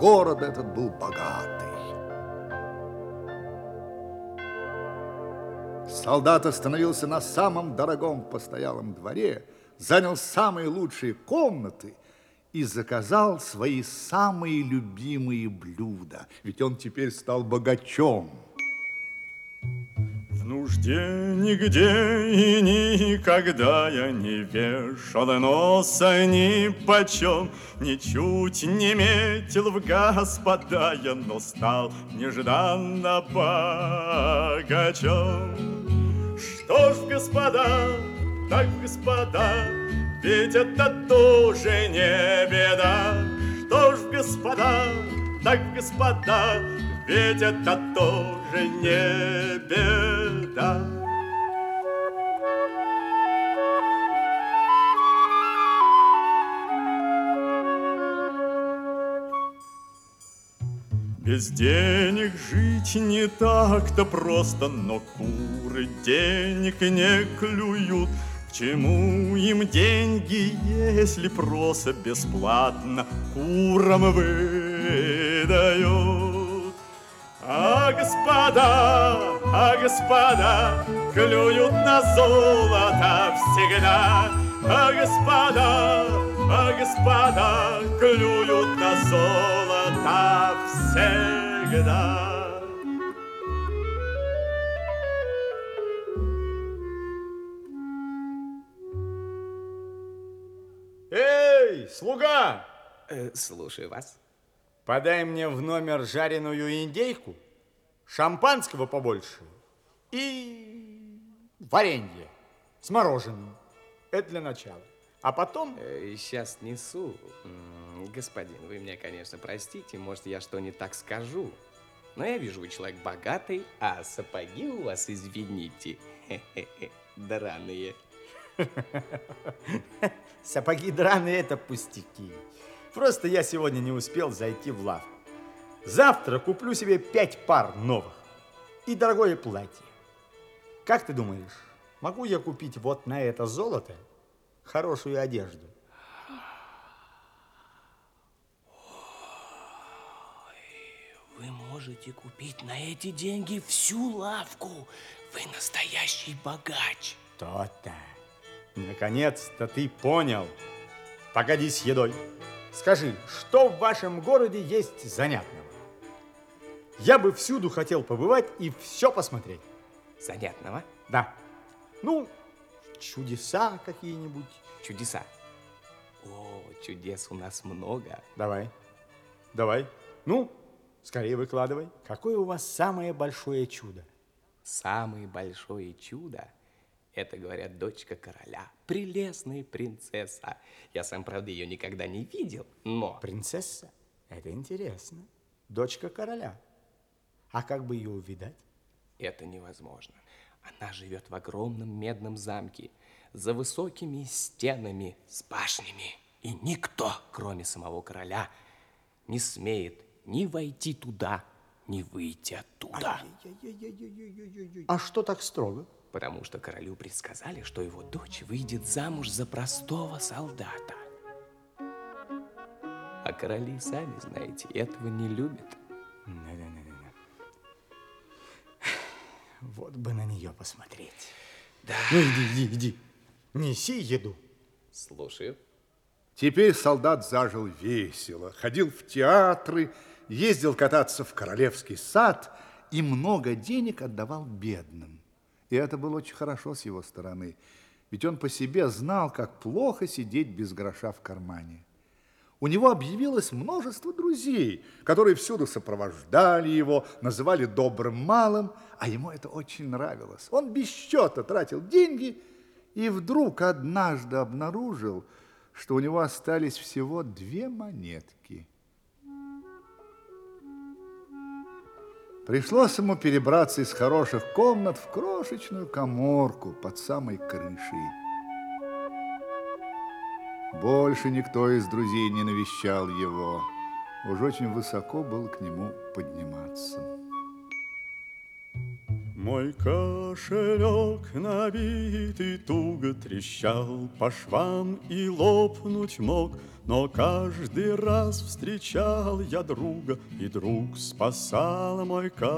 город этот был богатый. Солдат остановился на самом дорогом постоялом дворе, занял самые лучшие комнаты и заказал свои самые любимые блюда, ведь он теперь стал богачом. Нужде нигде и никогда я не вешал носа ни почем, Ничуть не метил в господа я, но стал нежданно богачом. Что ж, господа, так, господа, ведь это тоже не беда. Что ж, господа, так, господа, ведь это тоже не беда. Без денег жить не так-то просто, но куры денег не клюют. К чему им деньги, если просто бесплатно курам выдают? А господа, а господа, клюют на золото всегда. А господа, а господа, клюют на золото всегда. Эй, слуга! Э, слушаю вас. Подай мне в номер жареную индейку, шампанского побольше и варенье с мороженым. Это для начала. А потом... Э, сейчас несу. Господин, вы меня, конечно, простите, может, я что не так скажу. Но я вижу, вы человек богатый, а сапоги у вас, извините, драные. Сапоги драные – это пустяки. Просто я сегодня не успел зайти в лавку. Завтра куплю себе пять пар новых и дорогое платье. Как ты думаешь, могу я купить вот на это золото хорошую одежду? Вы можете купить на эти деньги всю лавку. Вы настоящий богач. То-то. Наконец-то ты понял. Погоди с едой. Скажи, что в вашем городе есть занятного? Я бы всюду хотел побывать и все посмотреть. Занятного? Да. Ну, чудеса какие-нибудь. Чудеса. О, чудес у нас много. Давай, давай. Ну, скорее выкладывай. Какое у вас самое большое чудо? Самое большое чудо это, говорят, дочка короля, прелестная принцесса. Я сам, правда, ее никогда не видел, но... Принцесса? Это интересно. Дочка короля. А как бы ее увидать? Это невозможно. Она живет в огромном медном замке, за высокими стенами с башнями. И никто, кроме самого короля, не смеет ни войти туда, ни выйти оттуда. А что так строго? потому что королю предсказали, что его дочь выйдет замуж за простого солдата. А короли, сами знаете, этого не любят. Нее посмотреть. Да. Ну, иди, иди, иди. Неси еду. Слушаю. Теперь солдат зажил весело, ходил в театры, ездил кататься в королевский сад и много денег отдавал бедным. И это было очень хорошо с его стороны, ведь он по себе знал, как плохо сидеть без гроша в кармане. У него объявилось множество друзей, которые всюду сопровождали его, называли добрым малым, а ему это очень нравилось. Он без счета тратил деньги и вдруг однажды обнаружил, что у него остались всего две монетки. Пришлось ему перебраться из хороших комнат в крошечную коморку под самой крышей. Больше никто из друзей не навещал его. Уж очень высоко было к нему подниматься. Мой кошелек набитый туго трещал по швам и лопнуть мог, но каждый раз встречал я друга, и друг спасал мой кошелек.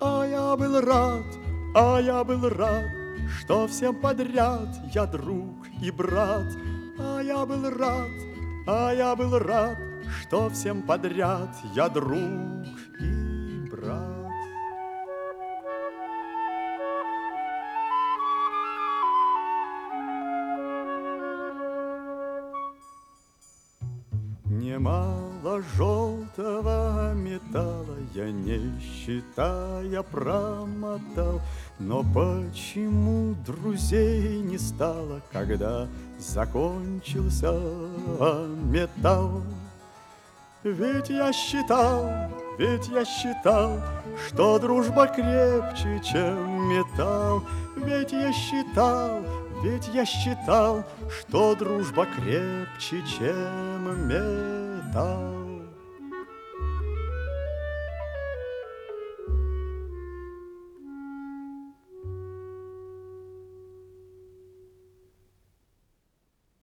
А я был рад, а я был рад, что всем подряд я друг и брат. А я был рад, а я был рад, что всем подряд я друг Немало желтого металла я не считая промотал, но почему друзей не стало, когда закончился металл? Ведь я считал, ведь я считал, что дружба крепче, чем металл. Ведь я считал, ведь я считал, что дружба крепче, чем металл.